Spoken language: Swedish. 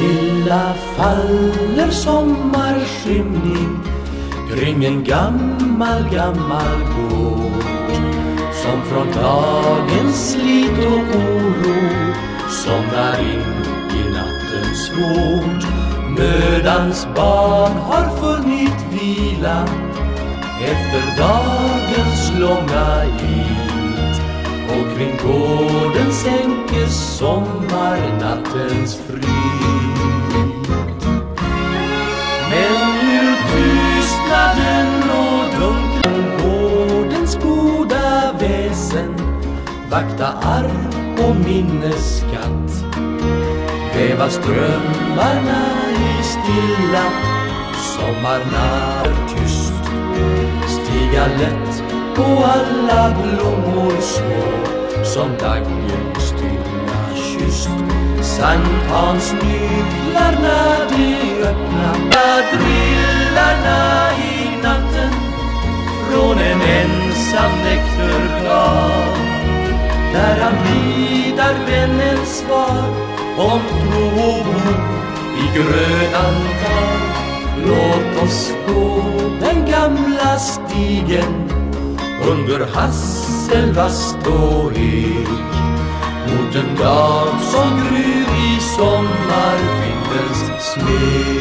Stilla faller sommarskymning kring en gammal, gammal gård som från dagens slit och oro somnar in i nattens vård. Mödans barn har funnit vila efter dagens långa gitt och kring gården sänkes sommarnattens frid. Men ur tystnaden och dunklen gårdens goda väsen. Vakta arv och minnesskatt väva strömmarna i stilla sommarnar tyst. Stiga lätt på alla blommor små som daggen styr tyst. Sankt Hans nycklarna de öppna drillarna i natten. Från en ensam nekterblad där han bidar vännens svar om tro och bo i grödan tar. Låt oss gå den gamla stigen under hasselvast och ek dag som gryr i sommarvindens smek